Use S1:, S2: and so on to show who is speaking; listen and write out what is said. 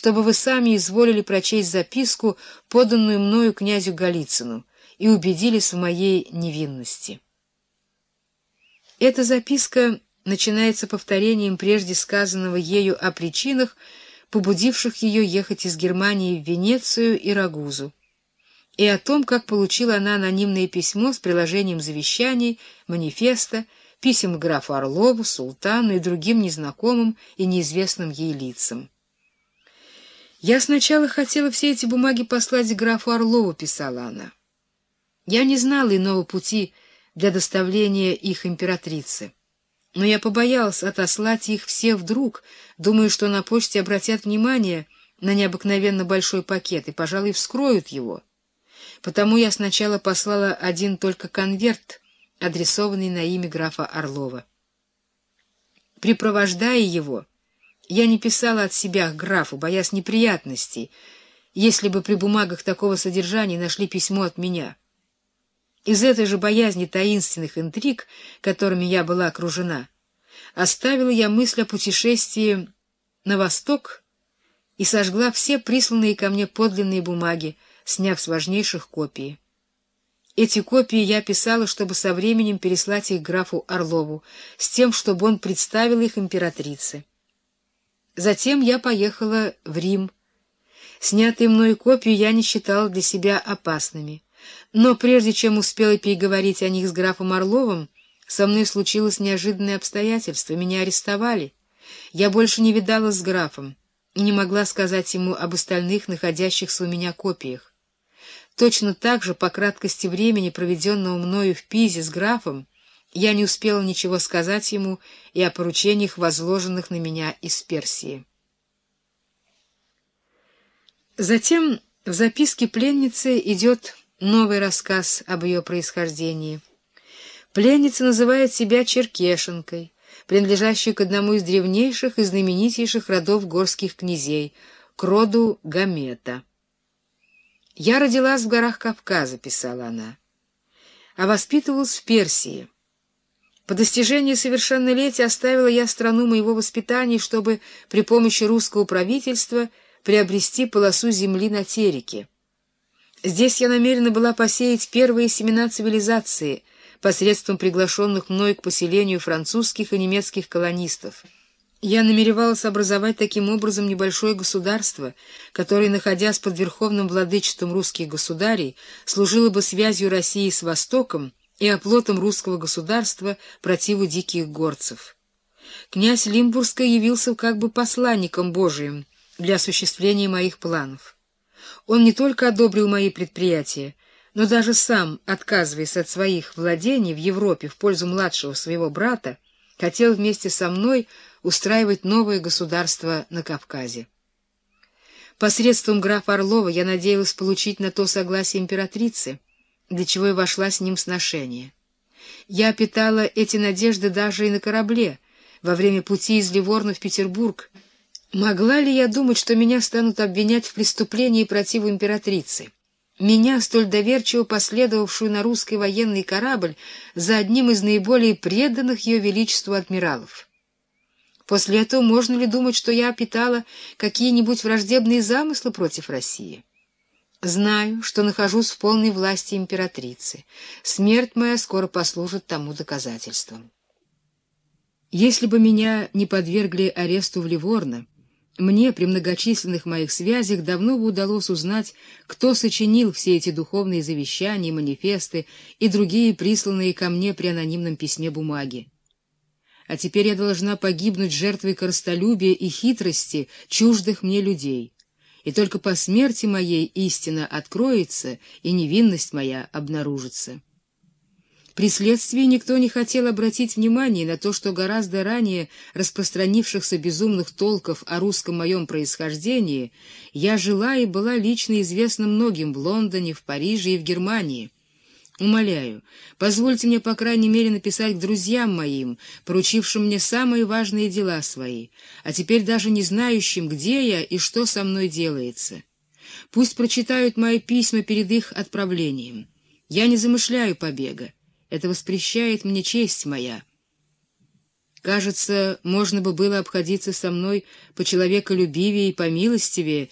S1: чтобы вы сами изволили прочесть записку, поданную мною князю Голицыну, и убедились в моей невинности. Эта записка начинается повторением прежде сказанного ею о причинах, побудивших ее ехать из Германии в Венецию и Рагузу, и о том, как получила она анонимное письмо с приложением завещаний, манифеста, писем графу Орлову, султану и другим незнакомым и неизвестным ей лицам. «Я сначала хотела все эти бумаги послать графу Орлову», — писала она. «Я не знала иного пути для доставления их императрице, но я побоялась отослать их все вдруг, думая, что на почте обратят внимание на необыкновенно большой пакет и, пожалуй, вскроют его. Потому я сначала послала один только конверт, адресованный на имя графа Орлова. Припровождая его, я не писала от себя графу, боясь неприятностей, если бы при бумагах такого содержания нашли письмо от меня. Из этой же боязни таинственных интриг, которыми я была окружена, оставила я мысль о путешествии на восток и сожгла все присланные ко мне подлинные бумаги, сняв с важнейших копии. Эти копии я писала, чтобы со временем переслать их графу Орлову, с тем, чтобы он представил их императрице. Затем я поехала в Рим. Снятые мной копии я не считала для себя опасными. Но прежде чем успела переговорить о них с графом Орловым, со мной случилось неожиданное обстоятельство. Меня арестовали. Я больше не видалась с графом и не могла сказать ему об остальных находящихся у меня копиях. Точно так же, по краткости времени, проведенного мною в Пизе с графом, я не успела ничего сказать ему и о поручениях, возложенных на меня из Персии. Затем в записке пленницы идет новый рассказ об ее происхождении. Пленница называет себя Черкешенкой, принадлежащей к одному из древнейших и знаменитейших родов горских князей, к роду Гамета. «Я родилась в горах Кавказа», — писала она, — «а воспитывалась в Персии». По достижении совершеннолетия оставила я страну моего воспитания, чтобы при помощи русского правительства приобрести полосу земли на Тереке. Здесь я намерена была посеять первые семена цивилизации посредством приглашенных мной к поселению французских и немецких колонистов. Я намеревалась образовать таким образом небольшое государство, которое, находясь под верховным владычеством русских государей, служило бы связью России с Востоком и оплотом русского государства противу диких горцев. Князь Лимбургский явился как бы посланником Божиим для осуществления моих планов. Он не только одобрил мои предприятия, но даже сам, отказываясь от своих владений в Европе в пользу младшего своего брата, хотел вместе со мной устраивать новое государство на Кавказе. Посредством графа Орлова я надеялась получить на то согласие императрицы, для чего и вошла с ним в сношение. Я питала эти надежды даже и на корабле, во время пути из Ливорна в Петербург. Могла ли я думать, что меня станут обвинять в преступлении против императрицы? Меня, столь доверчиво последовавшую на русский военный корабль, за одним из наиболее преданных ее величеству адмиралов. После этого можно ли думать, что я питала какие-нибудь враждебные замыслы против России? Знаю, что нахожусь в полной власти императрицы. Смерть моя скоро послужит тому доказательством. Если бы меня не подвергли аресту в Ливорно, мне при многочисленных моих связях давно бы удалось узнать, кто сочинил все эти духовные завещания, манифесты и другие присланные ко мне при анонимном письме бумаги. А теперь я должна погибнуть жертвой коростолюбия и хитрости чуждых мне людей и только по смерти моей истина откроется, и невинность моя обнаружится. При следствии никто не хотел обратить внимание на то, что гораздо ранее распространившихся безумных толков о русском моем происхождении я жила и была лично известна многим в Лондоне, в Париже и в Германии, Умоляю, позвольте мне, по крайней мере, написать к друзьям моим, поручившим мне самые важные дела свои, а теперь даже не знающим, где я и что со мной делается. Пусть прочитают мои письма перед их отправлением. Я не замышляю побега. Это воспрещает мне честь моя. Кажется, можно бы было обходиться со мной по человеколюбивее и по милостивее,